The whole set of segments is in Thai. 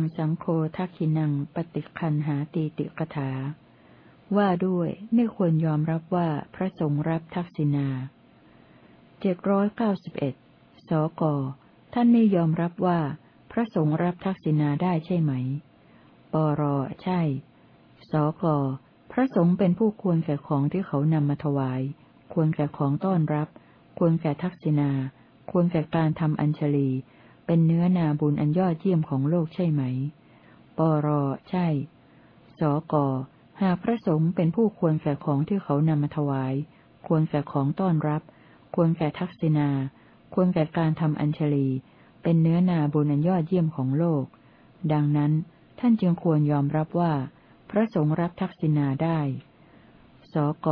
ังสังโฆทักขินังปฏิคันหาตีติกถา ว่าด้วยไม่ควรยอมรับว่าพระสงฆ์รับทักษิณาเจ็ดร้อยเก้าสิบเอ็ดสก ท่านไม่ยอมรับว่าพระสงฆ์รับทักษิณาได้ใช่ไหม ปร ใช่ สก พระสงฆ์เป็นผู้ควรแก่ของที่เขานำมาถวาย ควรแก่ของต้อนรับ ควรแก่ทักษิณา ควรแก่การทำอัญชลี เป็นเนื้อนาบุญอันยอดเยี่ยมของโลกใช่ไหม ปรใช่ สกหากพระสงฆ์เป็นผู้ควรแก่ของที่เขานำมาถวาย ควรแก่ของต้อนรับ ควรแก่ทักษิณา ควรแก่การทำอัญชลี เป็นเนื้อนาบุญอันยอดเยี่ยมของโลก ดังนั้นท่านจึงควรยอมรับว่า พระสงฆ์รับทักษิณาได้ สก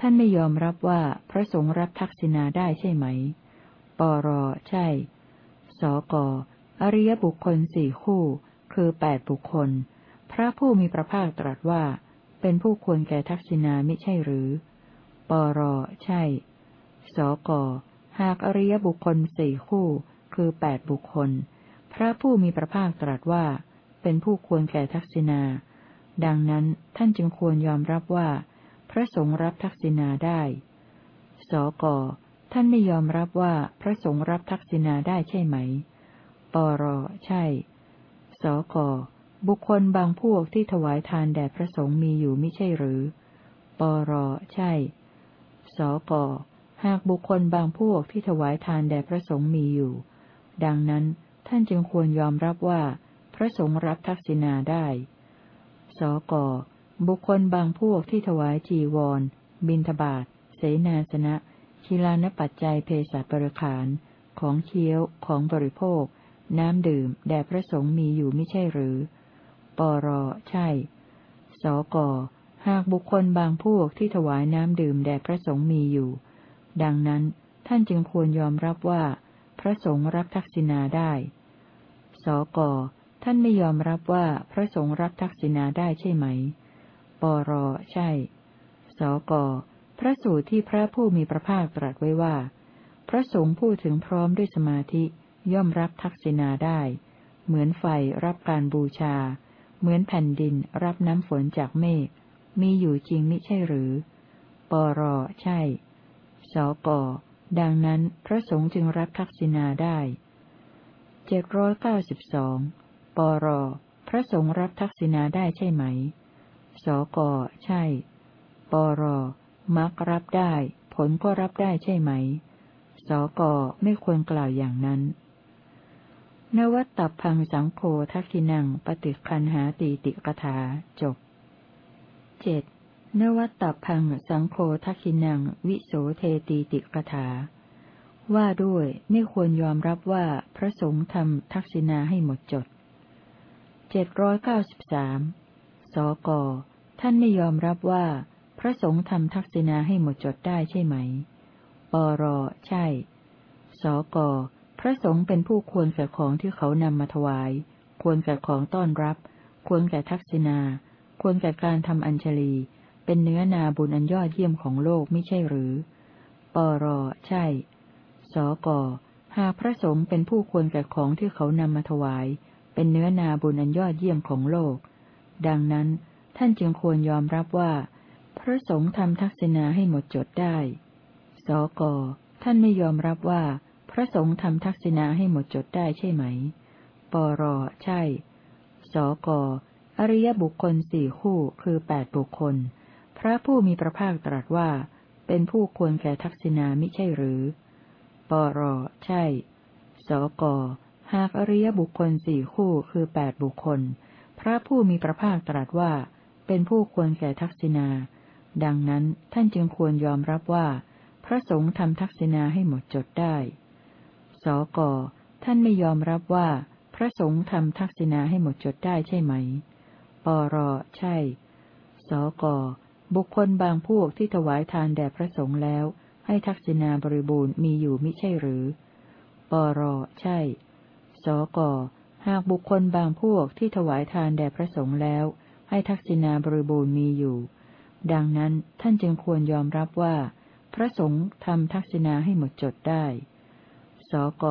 ท่านไม่ยอมรับว่าพระสงฆ์รับทักษิณาได้ใช่ไหม ปรใช่ สก อริยบุคคลสี่คู่ คือแปดบุคคล พระผู้มีพระภาคตรัสว่า เป็นผู้ควรแก่ทักษิณาไม่ใช่หรือ ปร ใช่ สก หากอริยบุคคลสี่คู่ คือแปดบุคคล พระผู้มีพระภาคตรัสว่า เป็นผู้ควรแก่ทักษิณา ดังนั้นท่านจึงควรยอมรับว่า พระสงฆ์รับทักษิณาได้ สก ท่านไม่ยอมรับว่าพระสงฆ์รับทักษิณาได้ใช่ไหม ปรใช่ สกบุคคลบางพวกที่ถวายทานแด่พระสงฆ์มีอยู่ไม่ใช่หรือ ปรใช่ สกหากบุคคลบางพวกที่ถวายทานแด่พระสงฆ์มีอยู่ ดังนั้นท่านจึงควรยอมรับว่า พระสงฆ์รับทักษิณาได้ สกบุคคลบางพวกที่ถวายจีวร บินทบาทเสนาสนะ ชิลานปัจจัยเพศบริขาร ของเคี้ยว ของบริโภค น้ำดื่ม แด่พระสงฆ์มีอยู่ไม่ใช่หรือ ปรใช่ สก หากบุคคลบางพวกที่ถวายน้ำดื่มแด่พระสงฆ์มีอยู่ ดังนั้นท่านจึงควรยอมรับว่า พระสงฆ์รับทักษิณาได้ สก ท่านไม่ยอมรับว่าพระสงฆ์รับทักษิณาได้ใช่ไหม ปรใช่ สก พระสูตรที่พระผู้มีพระภาคตรัสไว้ว่า พระสงฆ์พูดถึงพร้อมด้วยสมาธิย่อมรับทักษิณาได้ เหมือนไฟรับการบูชา เหมือนแผ่นดินรับน้ำฝนจากเมฆมีอยู่จริงมิใช่หรือ ปรใช่ สกดังนั้นพระสงฆ์จึงรับทักษิณาได้เจ็ดร้อยเก้าสิบสองปรพระสงฆ์รับทักษิณาได้ใช่ไหม สกใช่ ปร มักรับได้ ผลก็รับได้ใช่ไหม สกไม่ควรกล่าวอย่างนั้น นวัตตพังสังโฆทักขินังปฏิคันหาตีติกถาจบเจ็ดนวัตตพังสังโฆทักินัง วิโสเทตีติกถา ว่าด้วยไม่ควรยอมรับว่าพระสงฆ์ทำทักษิณาให้หมดจดเจ็ดร้อยเก้าสิบสามสกท่านไม่ยอมรับว่า พระสงฆ์ทำทักษิณาให้หมดจดได้ใช่ไหม ปรใช่ สก พระสงฆ์เป็นผู้ควรแก่ของที่เขานำมาถวาย ควรแก่ของต้อนรับ ควรแก่ทักษิณา ควรแก่การทำอัญชลี เป็นเนื้อนาบุญอันยอดเยี่ยมของโลกไม่ใช่หรือ ปรใช่ สก หากพระสงฆ์เป็นผู้ควรแก่ของที่เขานำมาถวาย เป็นเนื้อนาบุญอันยอดเยี่ยมของโลก ดังนั้นท่านจึงควรยอมรับว่า พระสงฆ์ทำทักษิณาให้หมดจดได้ สก ท่านไม่ยอมรับว่า พระสงฆ์ทำทักษิณาให้หมดจดได้ใช่ไหม ปร ใช่ สก อริยบุคคลสี่คู่คือแปดบุคคล พระผู้มีพระภาคตรัสว่า เป็นผู้ควรแก่ทักษิณามิใช่หรือ ปร ใช่ สก หากอริยบุคคลสี่คู่คือแปดบุคคล พระผู้มีพระภาคตรัสว่า เป็นผู้ควรแก่ทักษิณา ดังนั้นท่านจึงควรยอมรับว่า พระสงฆ์ทำทักษิณาให้หมดจดได้ สก ท่านไม่ยอมรับว่า พระสงฆ์ทำทักษิณาให้หมดจดได้ใช่ไหม ปร ใช่ สก บุคคลบางพวกที่ถวายทานแด่พระสงฆ์แล้ว ให้ทักษิณาบริบูรณ์มีอยู่มิใช่หรือ ปร ใช่ สก หากบุคคลบางพวกที่ถวายทานแด่พระสงฆ์แล้ว ให้ทักษิณาบริบูรณ์มีอยู่ ดังนั้นท่านจึงควรยอมรับว่า พระสงฆ์ทำทักษิณาให้หมดจดได้ สก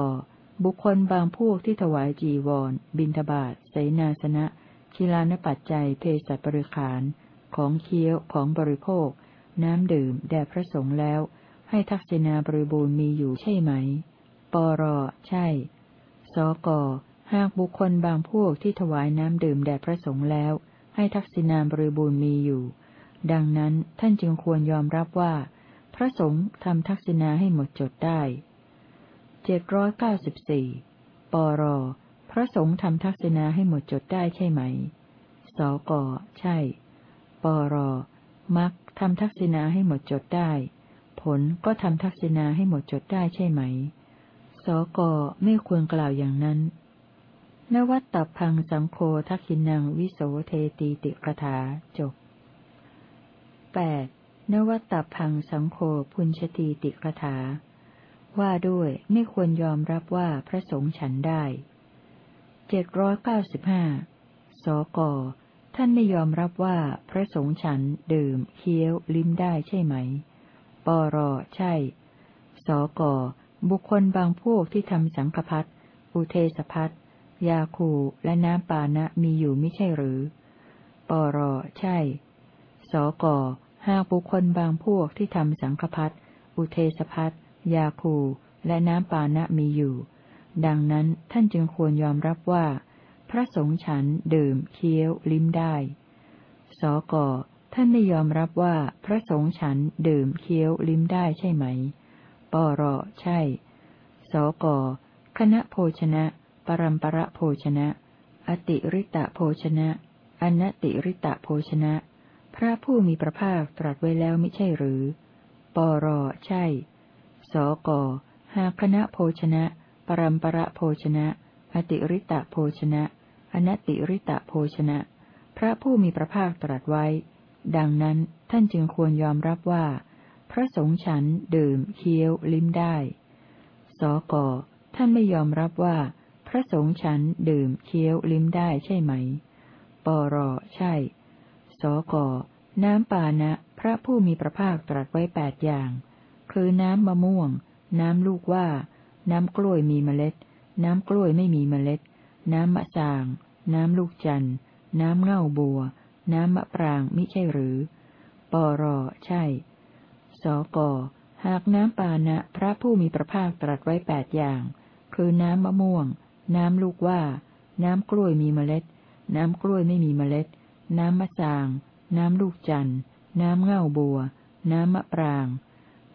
บุคคลบางพวกที่ถวายจีวร บิณฑบาตเสนาสนะชิลานปัจจัยเพศบริขาร ของเคี้ยวของบริโภค น้ำดื่มแด่พระสงฆ์แล้ว ให้ทักษิณาบริบูรณ์มีอยู่ใช่ไหม ปรใช่ สก หากบุคคลบางพวกที่ถวายน้ำดื่มแด่พระสงฆ์แล้ว ให้ทักษิณาบริบูรณ์มีอยู่ ดังนั้นท่านจึงควรยอมรับว่า พระสงฆ์ทำทักษิณาให้หมดจดได้เจ็ดร้อยเก้าสิบสี่ปรพระสงฆ์ทำทักษิณาให้หมดจดได้ใช่ไหม สก ใช่ ปรมักทำทักษิณาให้หมดจดได้ ผลก็ทำทักษิณาให้หมดจดได้ใช่ไหม สก ไม่ควรกล่าวอย่างนั้น นวัตตพังสังโฆทักขินังวิโสเทตีติกถาจบ แปดนวัตตพังสังโฆพุญชตีติกถา ว่าด้วยไม่ควรยอมรับว่าพระสงฆ์ฉันได้เจ็ดร้อยเก้าสิบห้าสก ท่านไม่ยอมรับว่าพระสงฆ์ฉันดื่ม เคี้ยว ลิ้มได้ใช่ไหม ปรใช่ สก บุคคลบางพวกที่ทำสังฆพัตอุเทสพัตยาคูและน้ำปานะมีอยู่ไม่ใช่หรือ ปรใช่ สกหากบุคคลบางพวกที่ทำสังฆพัตอุเทสพัตยาคู และน้ำปานะมีอยู่ ดังนั้นท่านจึงควรยอมรับว่า พระสงฆ์ฉันดื่ม เคี้ยว ลิ้มได้ สกท่านไม่ยอมรับว่าพระสงฆ์ฉันดื่ม เคี้ยวลิ้มได้ใช่ไหม ปรใช่ สกคณะโภชนะ ปรัมประโภชนะ อติริตะโภชนะ อนติริตะโภชนะ พระผู้มีพระภาคตรัสไว้แล้วไม่ใช่หรือ ปรใช่ สกหากคณะโภชนะ ปรัมประโภชนะ อติริตะโภชนะ อนติริตะโภชนะ พระผู้มีพระภาคตรัสไว้ ดังนั้นท่านจึงควรยอมรับว่า พระสงฆ์ฉันดื่มเคี้ยวลิ้มได้ สกท่านไม่ยอมรับว่า พระสงฆ์ฉันดื่มเคี้ยวลิ้มได้ใช่ไหม ปรใช่ สก น้ำปานะ พระผู้มีพระภาคตรัสไว้แปดอย่าง คือน้ำมะม่วง น้ำลูกว่า น้ำกล้วยมีเมล็ด น้ำกล้วยไม่มีเมล็ด น้ำมะสาง น้ำลูกจันน้ำเง่าบัว น้ำมะปรางมิใช่หรือ ปรใช่ สก หากน้ำปานะ พระผู้มีพระภาคตรัสไว้แปดอย่าง คือน้ำมะม่วง น้ำลูกว่า น้ำกล้วยมีเมล็ด น้ำกล้วยไม่มีเมล็ด น้ำมะสาง น้ำลูกจันทร์ น้ำเง่าบัว น้ำมะปราง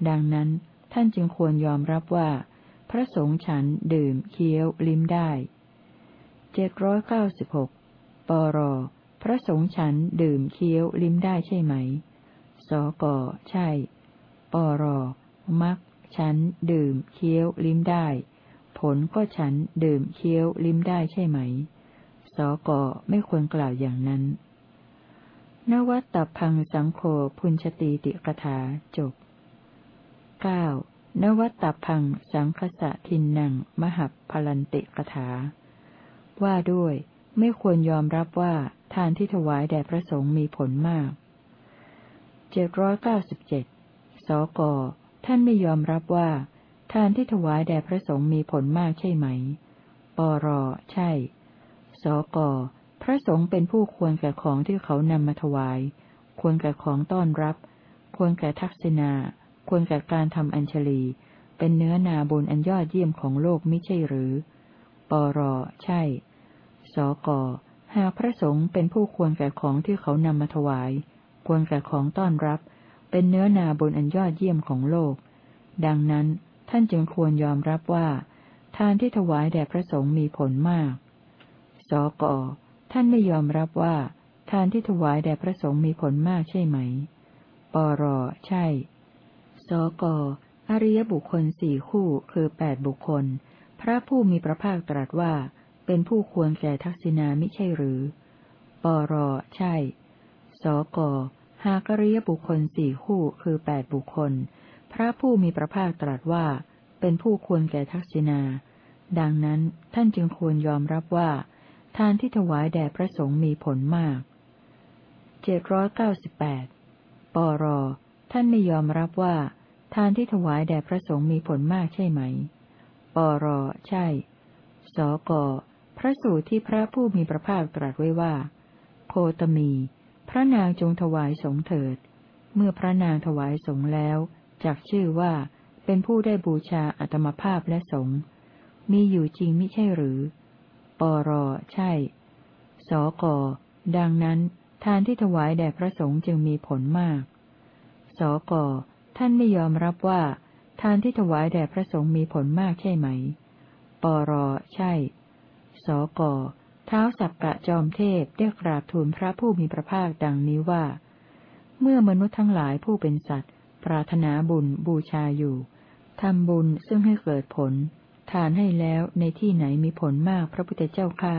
ดังนั้นท่านจึงควรยอมรับว่า พระสงฆ์ฉันดื่ม เคี้ยว ลิ้มได้เจ็ดร้อยเก้าสิบหกปร พระสงฆ์ฉันดื่ม เคี้ยว ลิ้มได้ใช่ไหม สก ใช่ ปร มักฉันดื่ม เคี้ยว ลิ้มได้ ผลก็ฉันดื่ม เคี้ยว ลิ้มได้ใช่ไหม สก ไม่ควรกล่าวอย่างนั้น นวัตตพังสังโฆพุญชตีติกถาจบเก้านวัตตพังสังคสะทินนังมหับพลันติกถา ว่าด้วยไม่ควรยอมรับว่าทานที่ถวายแด่พระสงฆ์มีผลมากเจ็ดร้อยเก้าสิบเจ็ดสก ท่านไม่ยอมรับว่า ทานที่ถวายแด่พระสงฆ์มีผลมากใช่ไหม ปร ใช่ สก พระสงฆ์เป็นผู้ควรแก่ของที่เขานำมาถวาย ควรแก่ของต้อนรับ ควรแก่ทักษิณา ควรแก่การทำอัญชลี เป็นเนื้อนาบุญอันยอดเยี่ยมของโลกไม่ใช่หรือ ปร ใช่ สก หากพระสงฆ์เป็นผู้ควรแก่ของที่เขานำมาถวาย ควรแก่ของต้อนรับ เป็นเนื้อนาบุญอันยอดเยี่ยมของโลก ดังนั้นท่านจึงควรยอมรับว่า ทานที่ถวายแด่พระสงฆ์มีผลมาก สก ท่านไม่ยอมรับว่า ทานที่ถวายแด่พระสงฆ์มีผลมากใช่ไหม ปรใช่ สกอริยบุคคลสี่คู่คือแปดบุคคล พระผู้มีพระภาคตรัสว่า เป็นผู้ควรแก่ทักษิณามิใช่หรือ ปรใช่ สกหากอริยบุคคลสี่คู่คือแปดบุคคล พระผู้มีพระภาคตรัสว่า เป็นผู้ควรแก่ทักษิณาดังนั้นท่านจึงควรยอมรับว่า ทานที่ถวายแด่พระสงฆ์มีผลมาก เจ็ดร้อยเก้าสิบแปดปร ท่านไม่ยอมรับว่า ทานที่ถวายแด่พระสงฆ์มีผลมากใช่ไหม ปร ใช่ สก พระสูตรที่พระผู้มีพระภาคตรัสไว้ว่า โคตมี พระนางจงถวายสงเถิด เมื่อพระนางถวายสงแล้วจักชื่อว่าเป็นผู้ได้บูชาอัตมภาพและสงมีอยู่จริงไม่ใช่หรือ ปร ใช่ สก ดังนั้น ทานที่ถวายแด่พระสงฆ์จึงมีผลมาก สก ท่านไม่ยอมรับว่า ทานที่ถวายแด่พระสงฆ์มีผลมากใช่ไหม ปร ใช่ สก เท้าสักกะจอมเทพได้กราบทูลพระผู้มีพระภาคดังนี้ว่า เมื่อมนุษย์ทั้งหลายผู้เป็นสัตว์ ปรารถนาบุญบูชาอยู่ทำบุญซึ่งให้เกิดผล ทานให้แล้วในที่ไหนมีผลมากพระพุทธเจ้าข้า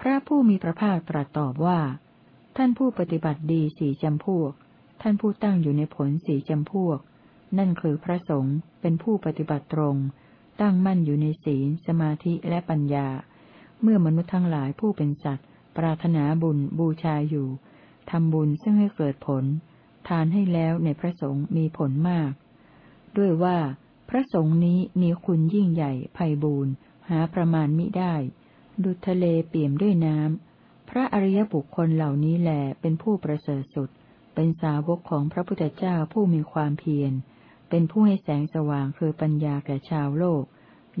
พระผู้มีพระภาคตรัสตอบว่า ท่านผู้ปฏิบัติดีสี่จำพวก ท่านผู้ตั้งอยู่ในผลสี่จำพวก นั่นคือพระสงฆ์เป็นผู้ปฏิบัติตรง ตั้งมั่นอยู่ในศีล สมาธิและปัญญา เมื่อมนุษย์ทั้งหลายผู้เป็นสัตว์ ปรารถนาบุญบูชาอยู่ทำบุญซึ่งให้เกิดผล ทานให้แล้วในพระสงฆ์มีผลมาก ด้วยว่า ระสงฆ์นี้มีคุณยิ่งใหญ่ไพบูรณ์หาประมาณมิได้ ดุจทะเลเปี่ยมด้วยน้ำ พระอริยบุคคลเหล่านี้แหลเป็นผู้ประเสริฐสุด เป็นสาวกของพระพุทธเจ้าผู้มีความเพียร เป็นผู้ให้แสงสว่างคือปัญญาแก่ชาวโลก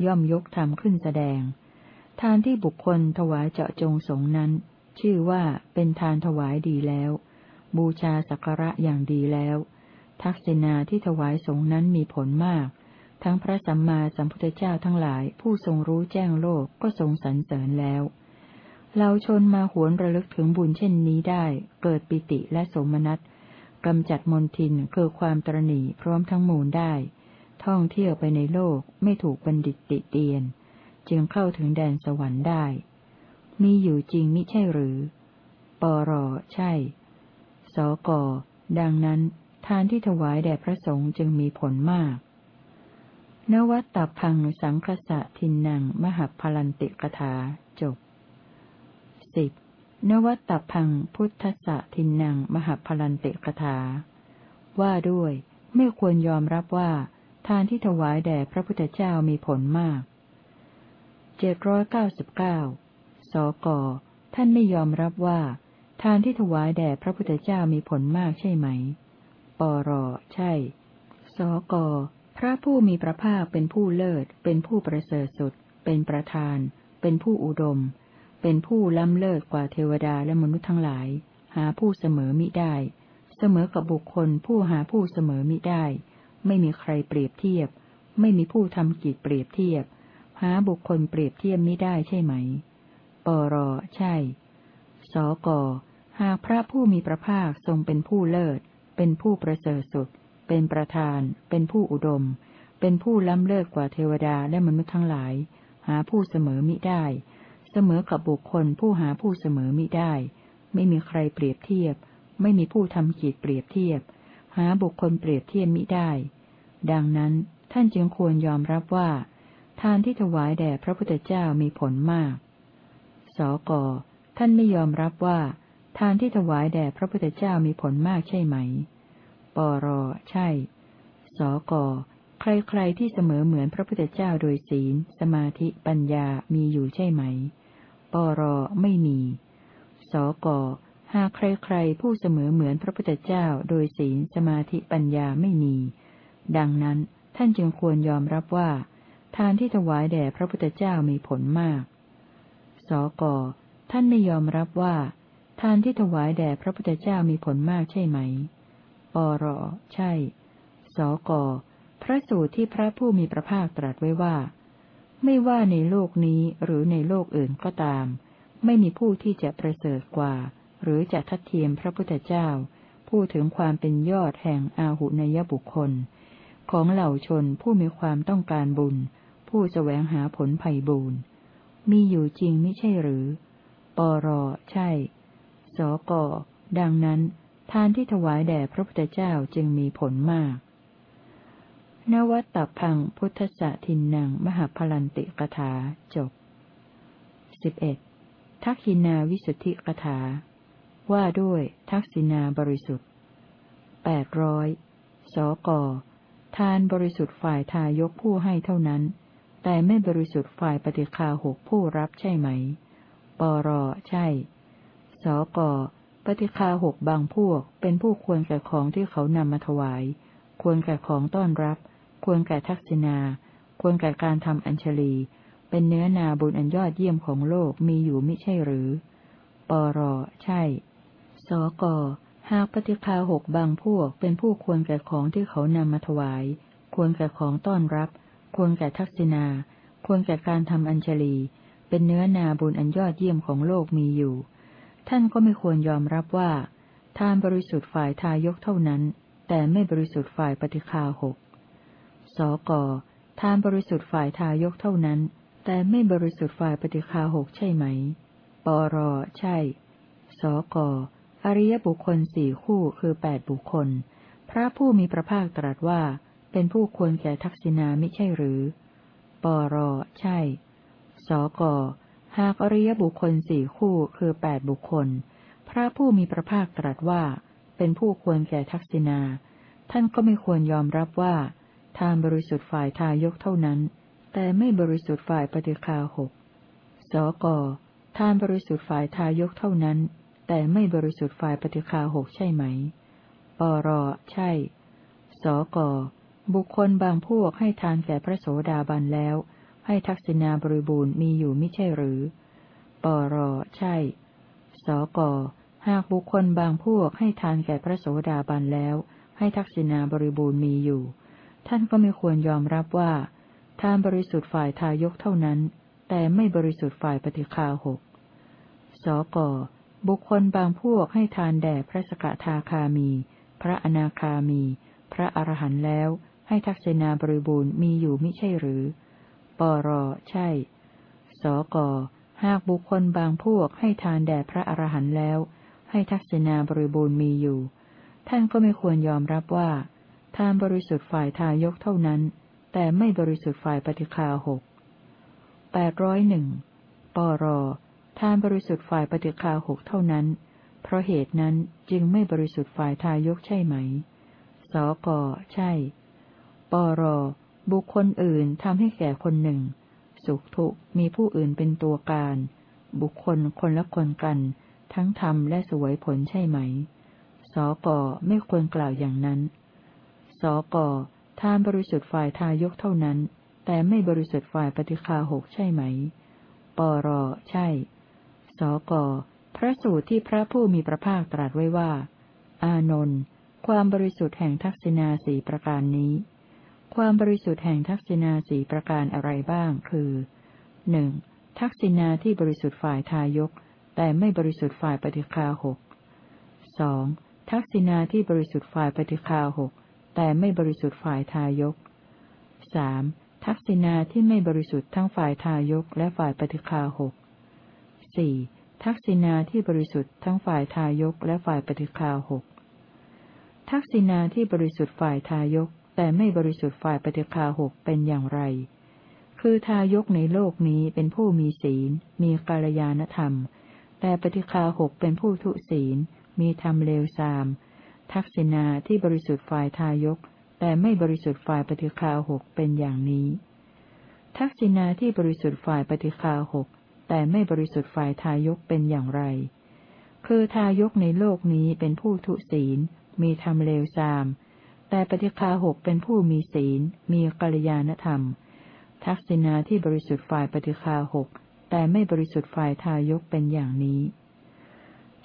ย่อมยกธรรมขึ้นแสดง ทานที่บุคคลถวายเจาะจงสงนั้น ชื่อว่าเป็นทานถวายดีแล้ว บูชาสักการะอย่างดีแล้ว ทักษิณาที่ถวายสงนั้นมีผลมาก ทั้งพระสัมมาสัมพุทธเจ้าทั้งหลาย ผู้ทรงรู้แจ้งโลกก็ทรงสรรเสริญแล้ว เราชนมาหวนระลึกถึงบุญเช่นนี้ได้ เกิดปิติและสมนัตกำจัดมนทินคือความตรณีพร้อมทั้งมูลได้ ท่องเที่ยวไปในโลกไม่ถูกบัณฑิตติเตียน จึงเข้าถึงแดนสวรรค์ได้ มีอยู่จริงมิใช่หรือ ปรใช่ สกดังนั้น ทานที่ถวายแด่พระสงฆ์จึงมีผลมาก นวัตตพังสังคสะทินนางมหพลันติกถาจบสิบนวัตตพังพุทธะทินนางมหพลันติกถา ว่าด้วย ไม่ควรยอมรับว่า ทานที่ถวายแด่พระพุทธเจ้ามีผลมากเจ็ดร้อยเก้าสิบเก้าสกท่านไม่ยอมรับว่า ทานที่ถวายแด่พระพุทธเจ้ามีผลมากใช่ไหม ปรใช่ สก พระผู้มีพระภาคเป็นผู้เลิศ เป็นผู้ประเสริฐสุด เป็นประธาน เป็นผู้อุดม เป็นผู้ล้ำเลิศกว่าเทวดาและมนุษย์ทั้งหลาย หาผู้เสมอมิได้ เสมอกับบุคคลผู้หาผู้เสมอมิได้ ไม่มีใครเปรียบเทียบ ไม่มีผู้ทำกิจเปรียบเทียบ หาบุคคลเปรียบเทียบมิได้ใช่ไหม ปรใช่ สกหากพระผู้มีพระภาคทรงเป็นผู้เลิศ เป็นผู้ประเสริฐสุด เป็นประธาน เป็นผู้อุดม เป็นผู้ล้ำเลิศกว่าเทวดาและมนุษย์ทั้งหลาย หาผู้เสมอมิได้ เสมอกับบุคคลผู้หาผู้เสมอมิได้ ไม่มีใครเปรียบเทียบ ไม่มีผู้ทำจิตเปรียบเทียบ หาบุคคลเปรียบเทียบมิได้ ดังนั้นท่านจึงควรยอมรับว่า ทานที่ถวายแด่พระพุทธเจ้ามีผลมาก สก ท่านไม่ยอมรับว่า ทานที่ถวายแด่พระพุทธเจ้ามีผลมากใช่ไหม ปร ใช่ สก ใครๆที่เสมอเหมือนพระพุทธเจ้าโดยศีล สมาธิ ปัญญา มีอยู่ใช่ไหม ปร ไม่มี สก หากใครๆผู้เสมอเหมือนพระพุทธเจ้าโดยศีล สมาธิปัญญาไม่มี ดังนั้นท่านจึงควรยอมรับว่า ทานที่ถวายแด่พระพุทธเจ้ามีผลมาก สก ท่านไม่ยอมรับว่า ทานที่ถวายแด่พระพุทธเจ้ามีผลมากใช่ไหม ปรใช่ สก พระสูตรที่พระผู้มีพระภาคตรัสไว้ว่า ไม่ว่าในโลกนี้หรือในโลกอื่นก็ตาม ไม่มีผู้ที่จะประเสริฐกว่า หรือจะทัดเทียมพระพุทธเจ้าพูดถึงความเป็นยอดแห่งอาหุนยบุคคล ของเหล่าชนผู้มีความต้องการบุญ ผู้แสวงหาผลภัยบุญมีอยู่จริงไม่ใช่หรือ ปรใช่ สก ดังนั้น ทานที่ถวายแด่พระพุทธเจ้าจึงมีผลมาก นวัตตพังพุทธะทินนางมหาพลันติกถาจบสิบเอ็ดทักษินาวิสุทธิกถา ว่าด้วยทักษินาบริสุทธิ์แปดร้อยสก ทานบริสุทธิ์ฝ่ายทายกผู้ให้เท่านั้น แต่ไม่บริสุทธิ์ฝ่ายปฏิคาหกผู้รับใช่ไหม ปรใช่ สก ปฏิคาหกบางพวกเป็นผู้ควรแก่ของที่เขานำมาถวาย ควรแก่ของต้อนรับ ควรแก่ทักษิณา ควรแก่การทำอัญชลี เป็นเนื้อนาบุญอันยอดเยี่ยมของโลกมีอยู่มิใช่หรือ ปร ใช่ สก หากปฏิคาหกบางพวกเป็นผู้ควรแก่ของที่เขานำมาถวาย ควรแก่ของต้อนรับ ควรแก่ทักษิณา ควรแก่การทำอัญชลี เป็นเนื้อนาบุญอันยอดเยี่ยมของโลกมีอยู่ ท่านก็ไม่ควรยอมรับว่า ทานบริสุทธิ์ฝ่ายทายกเท่านั้น แต่ไม่บริสุทธิ์ฝ่ายปฏิคาหกสกทานบริสุทธิ์ฝ่ายทายกเท่านั้น แต่ไม่บริสุทธิ์ฝ่ายปฏิคาหกใช่ไหม ปรใช่ สกอริยบุคคลสี่คู่คือแปดบุคคล พระผู้มีพระภาคตรัสว่า เป็นผู้ควรแก่ทักษิณามิใช่หรือ ปรใช่ สก หากอริยบุคคลสี่คู่คือแปดบุคคล พระผู้มีพระภาคตรัสว่า เป็นผู้ควรแก่ทักษิณา ท่านก็ไม่ควรยอมรับว่า ทานบริสุทธิ์ฝ่ายทายกเท่านั้น แต่ไม่บริสุทธิ์ฝ่ายปฏิคาหกสกทานบริสุทธิ์ฝ่ายทายกเท่านั้น แต่ไม่บริสุทธิ์ฝ่ายปฏิคาหกใช่ไหม ปรใช่ สกบุคคลบางพวกให้ทานแก่พระโสดาบันแล้ว ให้ทักษิณาบริบูรณ์มีอยู่ไม่ใช่หรือ ปรใช่ สกหากบุคคลบางพวกให้ทานแก่พระโสดาบันแล้ว ให้ทักษิณาบริบูรณ์มีอยู่ ท่านก็ไม่ควรยอมรับว่า ทานบริสุทธิ์ฝ่ายทายกเท่านั้น แต่ไม่บริสุทธิ์ฝ่ายปฏิคาหก สกบุคคลบางพวกให้ทานแด่พระสกทาคามี พระอนาคามี พระอรหันต์แล้ว ให้ทักษิณาบริบูรณ์มีอยู่มิใช่หรือ ปรใช่ สกหากบุคคลบางพวกให้ทานแด่พระอรหันต์แล้ว ให้ทักษิณาบริบูรณ์มีอยู่ ท่านก็ไม่ควรยอมรับว่า ทานบริสุทธิ์ฝ่ายทายกเท่านั้น แต่ไม่บริสุทธิ์ฝ่ายปฏิคาหกแปดร้อยหนึ่งปรทานบริสุทธิ์ฝ่ายปฏิคาหกเท่านั้น เพราะเหตุนั้นจึงไม่บริสุทธิ์ฝ่ายทายกใช่ไหม สกใช่ ปร บุคคลอื่นทำให้แก่คนหนึ่ง สุขทุกมีผู้อื่นเป็นตัวการ บุคคลคนละคนกัน ทั้งทำและสวยผลใช่ไหม สกไม่ควรกล่าวอย่างนั้น สกทานบริสุทธิ์ฝ่ายทายกเท่านั้น แต่ไม่บริสุทธิ์ฝ่ายปฏิคาหกใช่ไหม ปรใช่ สกพระสูตรที่พระผู้มีพระภาคตรัสไว้ว่า อานนท์ความบริสุทธิ์แห่งทักษิณาสีประการนี้ ความบริสุทธิ์แห่งทักษิณาสีประการอะไรบ้าง คือหนึ่งทักษิณาที่บริสุทธิ์ฝ่ายทายก แต่ไม่บริสุทธิ์ฝ่ายปฏิคาหกสองทักษิณาที่บริสุทธิ์ฝ่ายปฏิคาหกแต่ไม่บริสุทธิ์ฝ่ายทายกสามทักษิณาที่ไม่บริสุทธิ์ทั้งฝ่ายทายกและฝ่ายปฏิคาหกสี่ทักษิณาที่บริสุทธิ์ทั้งฝ่ายทายกและฝ่ายปฏิคาหกทักษิณาที่บริสุทธิ์ฝ่ายทายก แต่ไม่บริสุทธิ์ฝ่ายปฏิคาหกเป็นอย่างไร คือทายกในโลกนี้เป็นผู้มีศีล มีกาลยานธรรม แต่ปฏิคาหกเป็นผู้ทุศีล มีธรรมเลวทราม ทักษิณาที่บริสุทธิ์ฝ่ายทายก แต่ไม่บริสุทธิ์ฝ่ายปฏิคาหกเป็นอย่างนี้ ทักษิณาที่บริสุทธิ์ฝ่ายปฏิคาหกแต่ไม่บริสุทธิ์ฝ่ายทายกเป็นอย่างไร คือทายกในโลกนี้เป็นผู้ทุศีล มีธรรมเลวทราม แต่ปฏิคาหกเป็นผู้มีศีล มีกัลยาณธรรม ทักษิณาที่บริสุทธิ์ฝ่ายปฏิคาหกแต่ไม่บริสุทธิ์ฝ่ายทายกเป็นอย่างนี้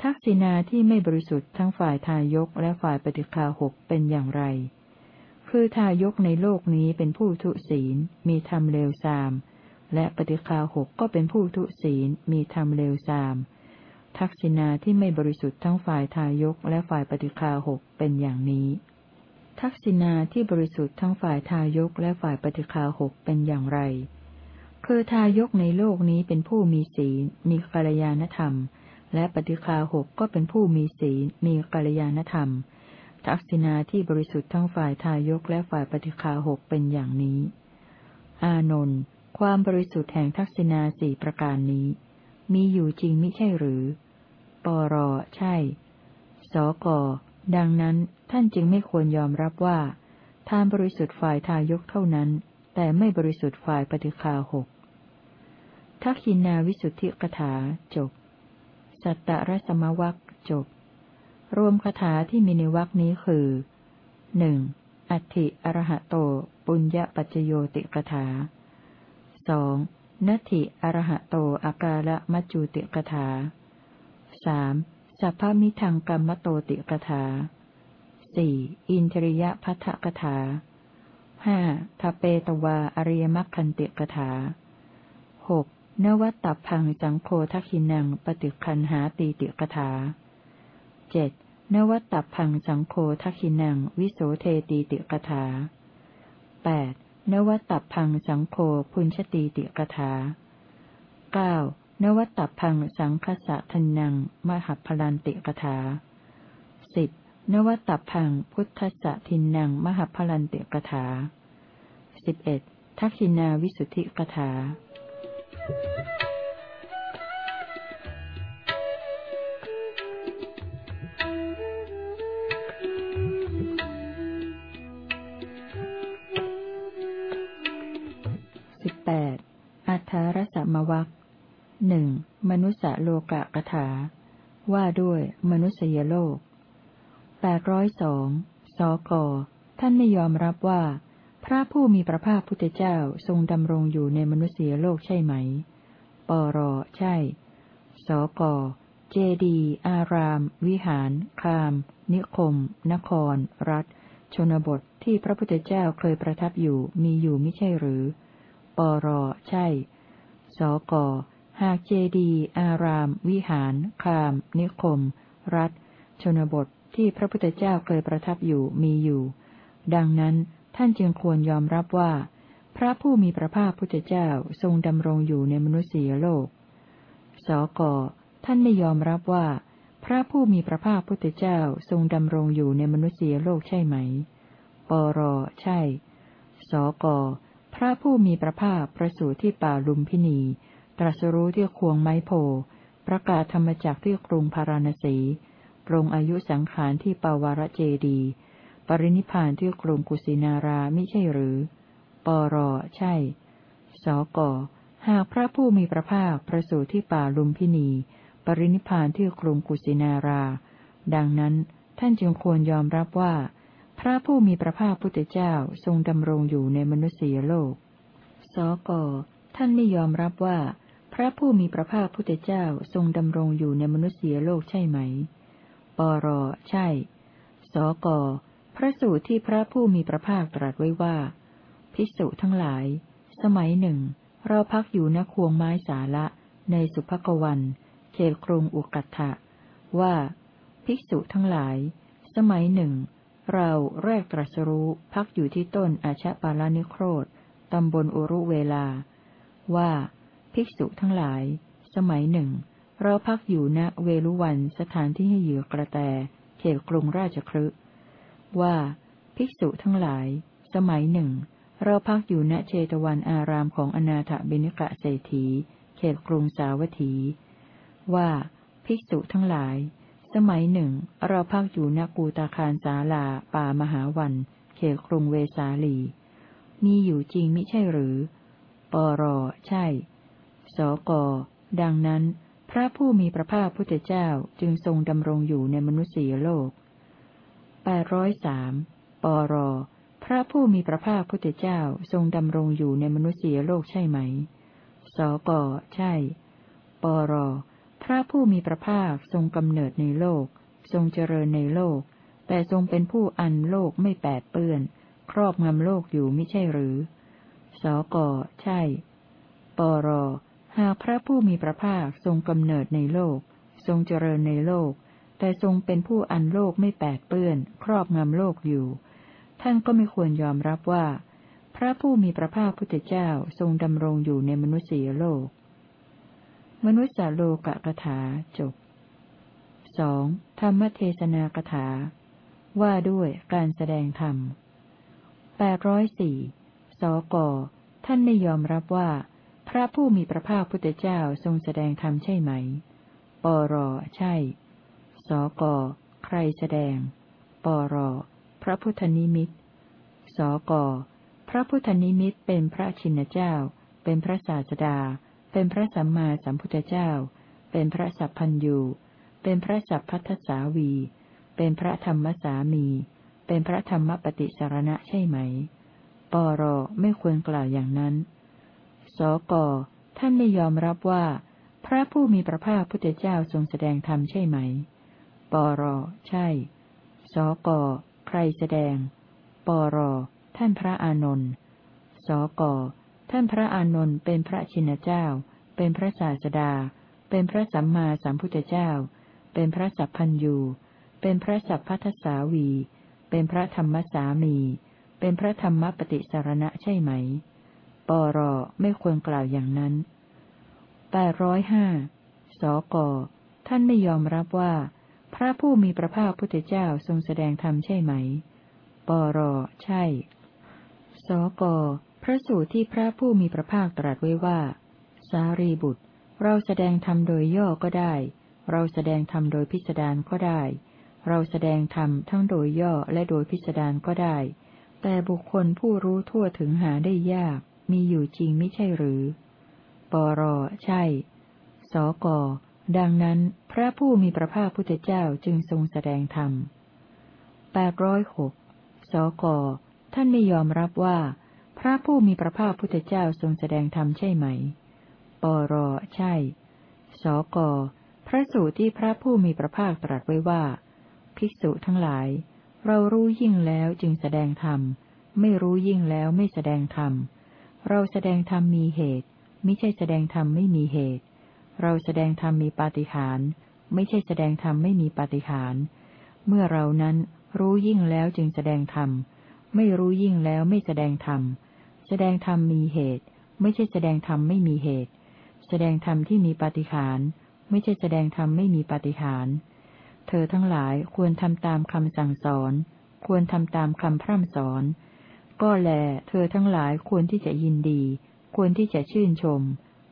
ทักษิณาที่ไม่บริสุทธิ์ทั้งฝ่ายทายกและฝ่ายปฏิคาหกเป็นอย่างไร คือทายกในโลกนี้เป็นผู้ทุศีล มีธรรมเลวทราม และปฏิคาหกก็เป็นผู้ทุศีล มีธรรมเลวทราม ทักษิณาที่ไม่บริสุทธิ์ทั้งฝ่ายทายกและฝ่ายปฏิคาหกเป็นอย่างนี้ ทักษิณาที่บริสุทธิ์ทั้งฝ่ายทายกและฝ่ายปฏิคาหกเป็นอย่างไร คือทายกในโลกนี้เป็นผู้มีศีล มีกัลยาณธรรม และปฏิคาหกก็เป็นผู้มีศีล มีกัลยาณธรรม ทักษิณาที่บริสุทธิ์ทั้งฝ่ายทายกและฝ่ายปฏิคาหกเป็นอย่างนี้ อานนท์ความบริสุทธิ์แห่งทักษิณาสี่ประการนี้ มีอยู่จริงมิใช่หรือ ปรใช่ สกดังนั้น ท่านจึงไม่ควรยอมรับว่า ทานบริสุทธิ์ฝ่ายทายกเท่านั้น แต่ไม่บริสุทธิ์ฝ่ายปฏิคาหกทักขินาวิสุทธิกถาจบ สัตตรสมวักจบ รวมคาถาที่มีในวักนี้คือหนึ่งอัติอรหะโต ปุญญปัจจโยติกถาสองนัตถิอรหะโตอากาละมัจจุติกถาสามสัพพมิทังกรรมโตติกถา สี่อินทริยพัทธกถาห้าทเปตวาอริยมัคคันติกถาหกนวัตตพังสังโฆทักขินังปฏิคันหาตีติกถาเจ็ดนวัตตพังสังโฆทักขินังวิโสเทตีติกถาแปดนวัตตพังสังโฆพุญชตีติกถาเก้านวัตตพังสังคสะทนังมหัพลันติกถาสิบ นวัตตพังพุทธสะทินังมหพลันเตกถาสิบเอ็ดทักษินาวิสุทธิกถาสิบแปดอัทธารสมวักหนึ่งมนุสโลกะกถา ว่าด้วยมนุษยโลก แปดร้อยสองสก ท่านไม่ยอมรับว่า พระผู้มีพระภาคพุทธเจ้าทรงดำรงอยู่ในมนุษยโลกใช่ไหม ปรใช่ สก เจดี อาราม วิหาร คาม นิคม นคร รัฐ ชนบทที่พระพุทธเจ้าเคยประทับอยู่มีอยู่ไม่ใช่หรือ ปรใช่ สก หากเจดี อาราม วิหาร คาม นิคม รัฐ ชนบท ที่พระพุทธเจ้าเคยประทับอยู่มีอยู่ ดังนั้นท่านจึงควรยอมรับว่า พระผู้มีพระภาคพุทธเจ้าทรงดำรงอยู่ในมนุษยโลก สก ท่านไม่ยอมรับว่า พระผู้มีพระภาคพุทธเจ้าทรงดำรงอยู่ในมนุษยโลกใช่ไหม ปร ใช่ สก พระผู้มีพระภาคประสูติที่ป่าลุมพินี ตรัสรู้ที่ควงไม้โพประกาศธรรมจักที่กรุงพาราณสี ปรงอายุสังขารที่ปาวารเจดี ปรินิพานที่กรุงกุสินาราม่ใช่หรือ ปรใช่ สกหากพระผู้มีพระภาคประสูติที่ป่าลุมพินี ปรินิพานที่กรุงกุสินารา ดังนั้นท่านจึงควรยอมรับว่า พระผู้มีพระภาคพุทธเจ้าทรงดำรงอยู่ในมนุษยโลก สกท่านไม่ยอมรับว่า พระผู้มีพระภาคพุทธเจ้าทรงดำรงอยู่ในมนุษยโลกใช่ไหม ปรใช่ สกพระสูตรที่พระผู้มีพระภาคตรัสไว้ว่า ภิกษุทั้งหลาย สมัยหนึ่ง เราพักอยู่ณควงไม้สาละ ในสุภกวัน เขตกรุงอุกัตถะว่า ภิกษุทั้งหลาย สมัยหนึ่ง เราแรกตรัสรู้พักอยู่ที่ต้นอาชะปาลานิโครธตำบลอุรุเวลา ว่า ภิกษุทั้งหลาย สมัยหนึ่ง เราพักอยู่ณเวลุวันสถานที่ให้เหยื่อกระแตเขตกรุงราชครึว่า ภิกษุทั้งหลาย สมัยหนึ่ง เราพักอยู่ณเชตวันอารามของอนาถบิณกะเศรษฐี เขตกรุงสาวัตถี ว่า ภิกษุทั้งหลาย สมัยหนึ่ง เราพักอยู่ณกูตาคารสาลาป่ามหาวัน เขตกรุงเวสาลี มีอยู่จริงมิใช่หรือ ปรใช่ สกดังนั้น พระผู้มีพระภาคพุทธเจ้าจึงทรงดำรงอยู่ในมนุษยโลกแปดร้อยสามปร พระผู้มีพระภาคพุทธเจ้าทรงดำรงอยู่ในมนุษยโลกใช่ไหม สก ใช่ ปร พระผู้มีพระภาคทรงกำเนิดในโลก ทรงเจริญในโลก แต่ทรงเป็นผู้อันโลกไม่แปดเปื้อน ครอบงำโลกอยู่ไม่ใช่หรือ สก ใช่ ปร หากพระผู้มีพระภาคทรงกำเนิดในโลก ทรงเจริญในโลก แต่ทรงเป็นผู้อันโลกไม่แปดเปื้อน ครอบงำโลกอยู่ ท่านก็ไม่ควรยอมรับว่า พระผู้มีพระภาคพุทธเจ้าทรงดำรงอยู่ในมนุษยโลก มนุษยโลกะกถาจบสองธรรมเทศนากถา ว่าด้วยการแสดงธรรมแปดร้อยสี่สกท่านไม่ยอมรับว่า พระผู้มีพระภาคพุทธเจ้าทรงแสดงธรรมใช่ไหม ปรใช่ สก ใครแสดง ปร พระพุทธนิมิต สก พระพุทธนิมิตเป็นพระชินเจ้า เป็นพระศาสดา เป็นพระสัมมาสัมพุทธเจ้า เป็นพระสัพพัญยูเป็นพระสัพพัทธสาวี เป็นพระธรรมสามี เป็นพระธรรมปฏิสารณะใช่ไหม ปร ไม่ควรกล่าวอย่างนั้น สก ท่านไม่ยอมรับว่า พระผู้มีพระภาคพุทธเจ้าทรงแสดงธรรมใช่ไหม ปร ใช่ สก ใครแสดง ปร ท่านพระอานนท์ สก ท่านพระอานนท์เป็นพระชินเจ้า เป็นพระศาสดา เป็นพระสัมมาสัมพุทธเจ้า เป็นพระสัพพัญยูเป็นพระสัพพัทสาวี เป็นพระธรรมสามี เป็นพระธรรมปฏิสารณะใช่ไหม ปรไม่ควรกล่าวอย่างนั้นแปดร้อยห้าสก ท่านไม่ยอมรับว่า พระผู้มีพระภาคพุทธเจ้าทรงแสดงธรรมใช่ไหม ปร ใช่ สก พระสูตรที่พระผู้มีพระภาคตรัสไว้ว่า สารีบุตร เราแสดงธรรมโดยย่อก็ได้ เราแสดงธรรมโดยพิสดารก็ได้ เราแสดงธรรมทั้งโดยย่อและโดยพิสดารก็ได้ แต่บุคคลผู้รู้ทั่วถึงหาได้ยาก มีอยู่จริงไม่ใช่หรือ ปรใช่ สก ดังนั้นพระผู้มีพระภาคพุทธเจ้าจึงทรงแสดงธรรมแปดร้อยหกสก ท่านไม่ยอมรับว่า พระผู้มีพระภาคพุทธเจ้าทรงแสดงธรรมใช่ไหม ปรใช่ สก พระสูตรที่พระผู้มีพระภาคตรัสไว้ว่า ภิกษุทั้งหลาย เรารู้ยิ่งแล้วจึงแสดงธรรม ไม่รู้ยิ่งแล้วไม่แสดงธรรม เราแสดงธรรมมีเหตุ ไม่ใช่แสดงธรรมไม่มีเหตุ เราแสดงธรรมมีปาฏิหาริย์ไม่ใช่แสดงธรรมไม่มีปาฏิหาริย์เมื่อเรานั้นรู้ยิ่งแล้วจึงแสดงธรรม ไม่รู้ยิ่งแล้วไม่แสดงธรรม แสดงธรรมมีเหตุ ไม่ใช่แสดงธรรมไม่มีเหตุ แสดงธรรมที่มีปาฏิหาริย์ไม่ใช่แสดงธรรมไม่มีปาฏิหาริย์เธอทั้งหลายควรทำตามคำสั่งสอน ควรทำตามคำพร่ำสอน ก็แล เธอทั้งหลายควรที่จะยินดี ควรที่จะชื่นชม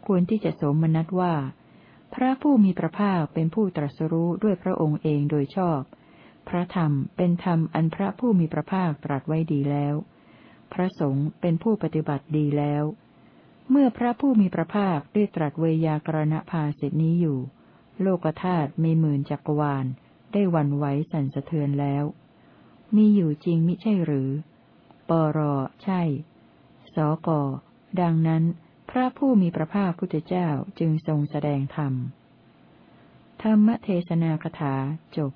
ควรที่จะสมนัตว่า พระผู้มีพระภาคเป็นผู้ตรัสรู้ด้วยพระองค์เองโดยชอบ พระธรรมเป็นธรรมอันพระผู้มีพระภาคตรัสไว้ดีแล้ว พระสงฆ์เป็นผู้ปฏิบัติดีแล้ว เมื่อพระผู้มีพระภาคได้ตรัสเวยากรณภาสิทนี้อยู่ โลกธาตุมีหมื่นจักรวาล ได้วันไหวสั่นสะเทือนแล้ว มีอยู่จริงมิใช่หรือ ปรใช่ สก ดังนั้น พระผู้มีพระภาคพุทธเจ้าจึงทรงแสดงธรรม ธรรมเทศนาคถาจบ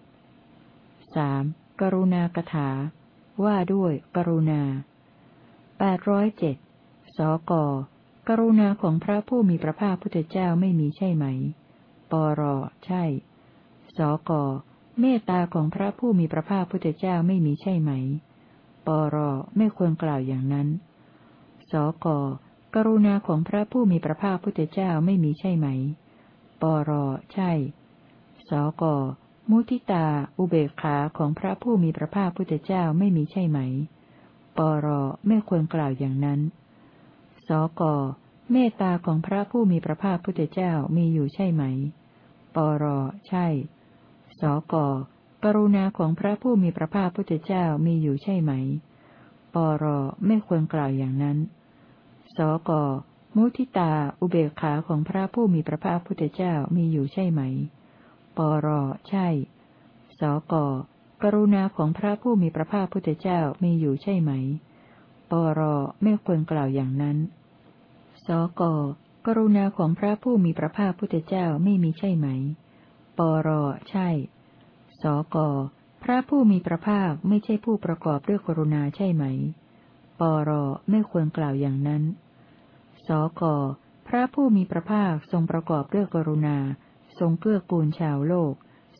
สามกรุณากถา ว่าด้วยกรุณาแปดร้อยเจ็ดสก กรุณาของพระผู้มีพระภาคพุทธเจ้าไม่มีใช่ไหม ปรใช่ สก เมตตาของพระผู้มีพระภาคพุทธเจ้าไม่มีใช่ไหม ปรไม่ควรกล่าวอย่างนั้น สกกรุณาของพระผู้มีพระภาคพุทธเจ้าไม่มีใช่ไหม ปรใช่ สกมุทิตา อุเบกขาของพระผู้มีพระภาคพุทธเจ้าไม่มีใช่ไหม ปรไม่ควรกล่าวอย่างนั้น สกเมตตาของพระผู้มีพระภาคพุทธเจ้ามีอยู่ใช่ไหม ปรใช่ สก กรุณาของพระผู้มีพระภาคพุทธเจ้ามีอยู่ใช่ไหม ปรไม่ควรกล่าวอย่างนั้น สกมุทิตาอุเบกขาของพระผู้มีพระภาคพุทธเจ้ามีอยู่ใช่ไหม ปรใช่ สกกรุณาของพระผู้มีพระภาคพุทธเจ้ามีอยู่ใช่ไหม ปรไม่ควรกล่าวอย่างนั้น สกกรุณาของพระผู้มีพระภาคพุทธเจ้าไม่มีใช่ไหม ปรใช่ สก พระผู้มีพระภาคไม่ใช่ผู้ประกอบด้วยกรุณาใช่ไหม ปรไม่ควรกล่าวอย่างนั้น สก พระผู้มีพระภาคทรงประกอบด้วยกรุณา ทรงเกื้อกูลชาวโลก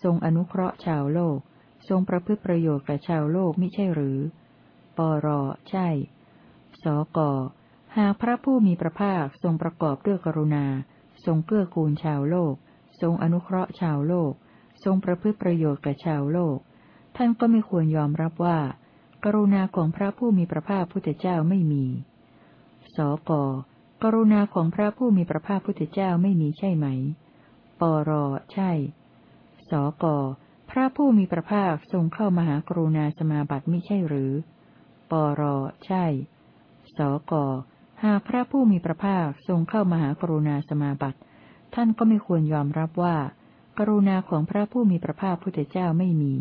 ทรงอนุเคราะห์ชาวโลก ทรงประพฤติประโยชน์แก่ชาวโลกไม่ใช่หรือ ปรใช่ สก หากพระผู้มีพระภาคทรงประกอบด้วยกรุณา ทรงเกื้อกูลชาวโลก ทรงอนุเคราะห์ชาวโลก ทรงประพฤติประโยชน์แก่ชาวโลก ท่านก็ไม่ควรยอมรับว่า กรุณาของพระผู้มีพระภาคพุทธเจ้าไม่มี สก กรุณาของพระผู้มีพระภาคพุทธเจ้าไม่มีใช่ไหม ปร ใช่ สก พระผู้มีพระภาคทรงเข้ามาหากรุณาสมาบัติไม่ใช่หรือ ปร ใช่ สก หากพระผู้มีพระภาคทรงเข้ามาหากรุณาสมาบัติ ท่านก็ไม่ควรยอมรับว่า รุณาของพระผู้มีพระภาคพุทธเจ้าไม่มี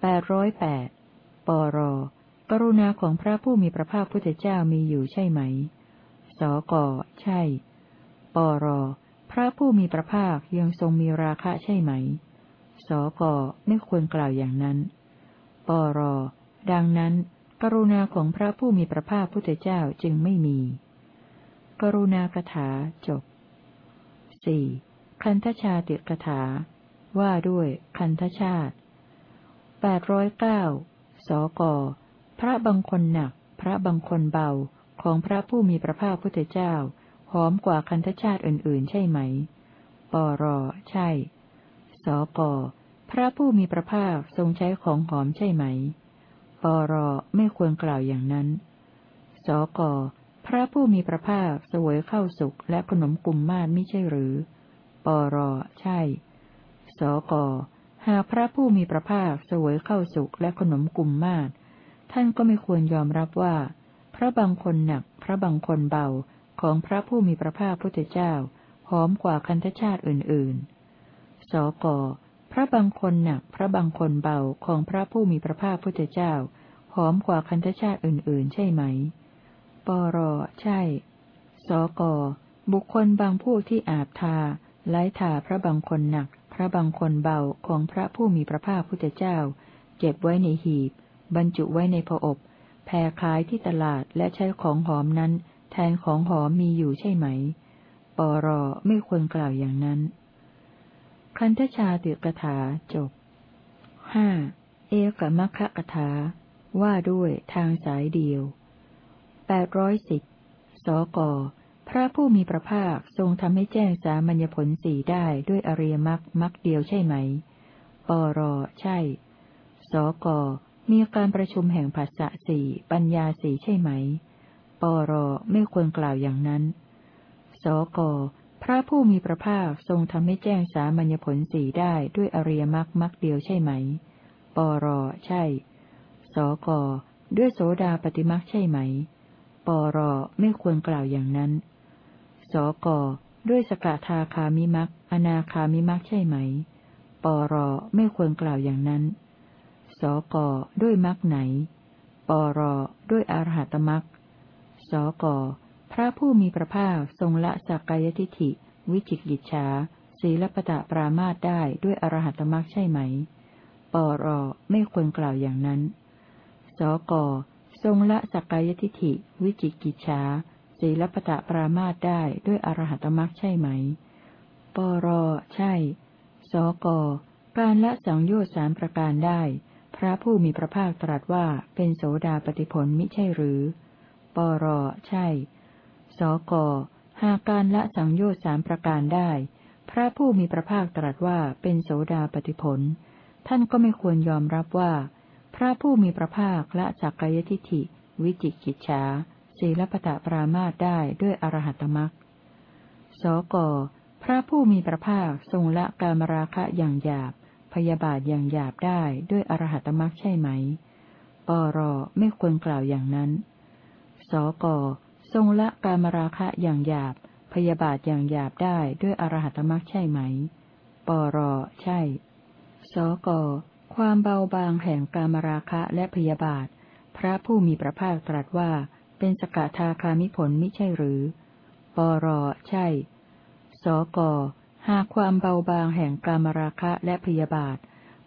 แปดร้อยแปดปร กรุณาของพระผู้มีพระภาคพุทธเจ้ามีอยู่ใช่ไหม สก ใช่ ปร พระผู้มีพระภาคยังทรงมีราคะใช่ไหม สก ไม่ควรกล่าวอย่างนั้น ปร ดังนั้น กรุณาของพระผู้มีพระภาคพุทธเจ้าจึงไม่มี กรุณากถาจบสี่ คันธชาติกถา ว่าด้วยคันธชาติแปดร้อยเก้าสก พระบางคนหนัก พระบางคนเบา ของพระผู้มีพระภาคพุทธเจ้า หอมกว่าคันธชาติอื่น ๆ ใช่ไหม ปร ใช่ สก พระผู้มีพระภาคทรงใช้ของหอมใช่ไหม ปร ไม่ควรกล่าวอย่างนั้น สก พระผู้มีพระภาคสวยเข้าสุขและขนมกลุ่มมาศไม่ใช่หรือ ปร ใช่ สก หากพระผู้มีพระภาคสวยเข้าสุขและขนมกลุ่มมาศท่านก็ไม่ควรยอมรับว่า พระบางคนหนัก พระบางคนเบาของพระผู้มีพระภาคพุทธเจ้าหอมกว่าคันธชาติอื่นๆ สก พระบางคนหนัก พระบางคนเบาของพระผู้มีพระภาคพุทธเจ้าหอมกว่าคันธชาติอื่นๆ ใช่ไหม ปร ใช่ สก บุคคลบางผู้ที่อาบทา ไล้ทาพระบางคนหนัก พระบางคนเบาของพระผู้มีพระภาคพุทธเจ้า เก็บไว้ในหีบ บรรจุไว้ในผอบแผ่ขายที่ตลาดและใช้ของหอมนั้น แทนของหอมมีอยู่ใช่ไหม ปรไม่ควรกล่าวอย่างนั้น คันธชาติกถาจบห้าเอกมัคคะถา ว่าด้วยทางสายเดียวแปดร้อยสิบสก พระผู้มีพระภาคทรงทำให้แจ้งสามัญญผลสี่ได้ด้วยอริยมรรคมรรคเดียวใช่ไหม ปรใช่ สกมีการประชุมแห่งภาษะสี่ปัญญาสี่ใช่ไหม ปรไม่ควรกล่าวอย่างนั้น สกพระผู้มีพระภาคทรงทำให้แจ้งสามัญญผลสี่ได้ด้วยอริยมรรคมรรคเดียวใช่ไหม ปรใช่ สกด้วยโสดาปฏิมรรคใช่ไหม ปรไม่ควรกล่าวอย่างนั้น สก ด้วยสกทาคามิมักอนาคามิมักใช่ไหม ปรไม่ควรกล่าวอย่างนั้น สกด้วยมรรคไหน ปรด้วยอรหัตมรรคสกพระผู้มีพระภาคทรงละสักกายทิฐิ วิจิกิจฉาศีลปตะปรามาตได้ด้วยอรหัตมรรคใช่ไหม ปรไม่ควรกล่าวอย่างนั้น สกทรงละสักกายทิฐิ วิจิกิจฉา ศีลปตะปรามาตได้ด้วยอรหัตมรรคใช่ไหม ปรใช่ สก การละสังโยชน์สามประการได้ พระผู้มีพระภาคตรัสว่าเป็นโสดาปฏิผลมิใช่หรือ ปรใช่ สก หากการละสังโยชน์สามประการได้ พระผู้มีพระภาคตรัสว่าเป็นโสดาปฏิผล ท่านก็ไม่ควรยอมรับว่า พระผู้มีพระภาคละสักกายทิฏฐิ วิจิกิจฉา ศีลปตะปรามาตได้ด้วยอรหัตมรักสกพระผู้มีพระภาคทรงละกามราคะอย่างหยาบ พยาบาทอย่างหยาบได้ด้วยอรหัตมรักใช่ไหม ปรไม่ควรกล่าวอย่างนั้น สกทรงละกามราคะอย่างหยาบ พยาบาทอย่างหยาบได้ด้วยอรหัตมรักใช่ไหม ปรใช่ สกความเบาบางแห่งกามราคะและพยาบาท พระผู้มีพระภาคตรัสว่า เป็นสกทาคามิผลมิใช่หรือ ปรใช่ สกหากความเบาบางแห่งกามราคะและพยาบาท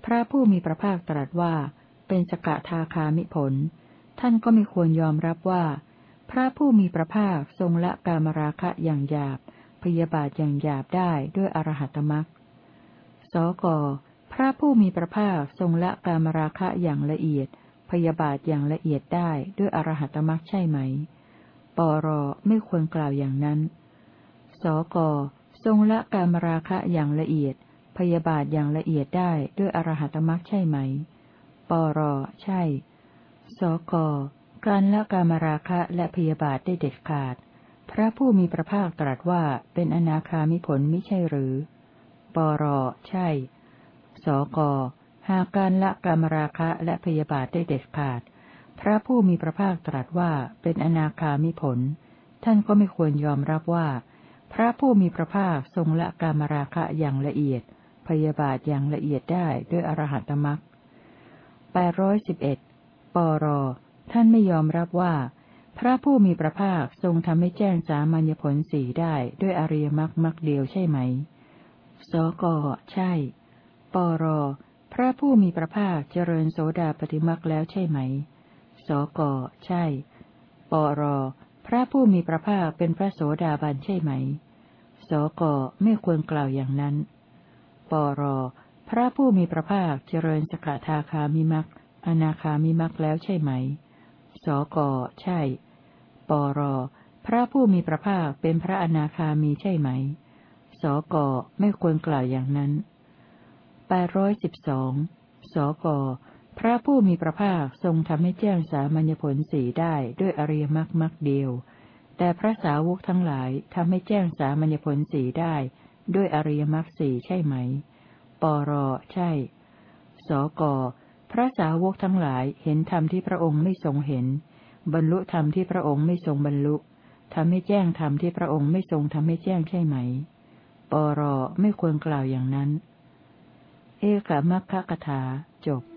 พระผู้มีพระภาคตรัสว่า เป็นสกทาคามิผล ท่านก็ไม่ควรยอมรับว่า พระผู้มีพระภาคทรงละกามราคะอย่างหยาบ พยาบาทอย่างหยาบได้ด้วยอรหัตมรักสกพระผู้มีพระภาคทรงละกามราคะอย่างละเอียด พยาบาทอย่างละเอียดได้ด้วยอรหัตมรักใช่ไหม ปรไม่ควรกล่าวอย่างนั้น สกทรงละกามราคะอย่างละเอียด พยาบาทอย่างละเอียดได้ด้วยอรหัตมรักใช่ไหม ปรใช่ สกการละกามราคะและพยาบาทได้เด็ดขาด พระผู้มีพระภาคตรัสว่าเป็นอนาคามิผลไม่ใช่หรือ ปรใช่ สก หากการละกามราคะและพยาบาทได้เด็ดขาด พระผู้มีพระภาคตรัสว่าเป็นอนาคามิผล ท่านก็ไม่ควรยอมรับว่า พระผู้มีพระภาคทรงละกามราคะอย่างละเอียด พยาบาทอย่างละเอียดได้ด้วยอรหัตมรักแปดร้อยสิบเอ็ดปรท่านไม่ยอมรับว่า พระผู้มีพระภาคทรงทำให้แจ้งสามัญญผลสีได้ด้วยอริยมรรคมรรคเดียวใช่ไหม สก ใช่ ปร พระผู้มีพระภาคเจริญโสดาปฏิมรรคแล้วใช่ไหม สก ใช่ ปร พระผู้มีพระภาคเป็นพระโสดาบันใช่ไหม สก ไม่ควรกล่าวอย่างนั้น ปร พระผู้มีพระภาคเจริญสกทาคามิมักอนาคามิมักแล้วใช่ไหม สก ใช่ ปร พระผู้มีพระภาคเป็นพระอนาคามีใช่ไหม สก ไม่ควรกล่าวอย่างนั้น แปดร้อยสิบสอง สก พระผู้มีพระภาคทรงทำให้แจ้งสามัญญผลสีได้ด้วยอริยมรรคมรรคเดียว แต่พระสาวกทั้งหลายทำให้แจ้งสามัญญผลสีได้ด้วยอริยมรรคสี่ใช่ไหม ปรใช่ สก พระสาวกทั้งหลายเห็นธรรมที่พระองค์ไม่ทรงเห็น บรรลุธรรมที่พระองค์ไม่ทรงบรรลุทำให้แจ้งธรรมที่พระองค์ไม่ทรงทำให้แจ้งใช่ไหม ปรไม่ควรกล่าวอย่างนั้น เอกมัคคกถาจบ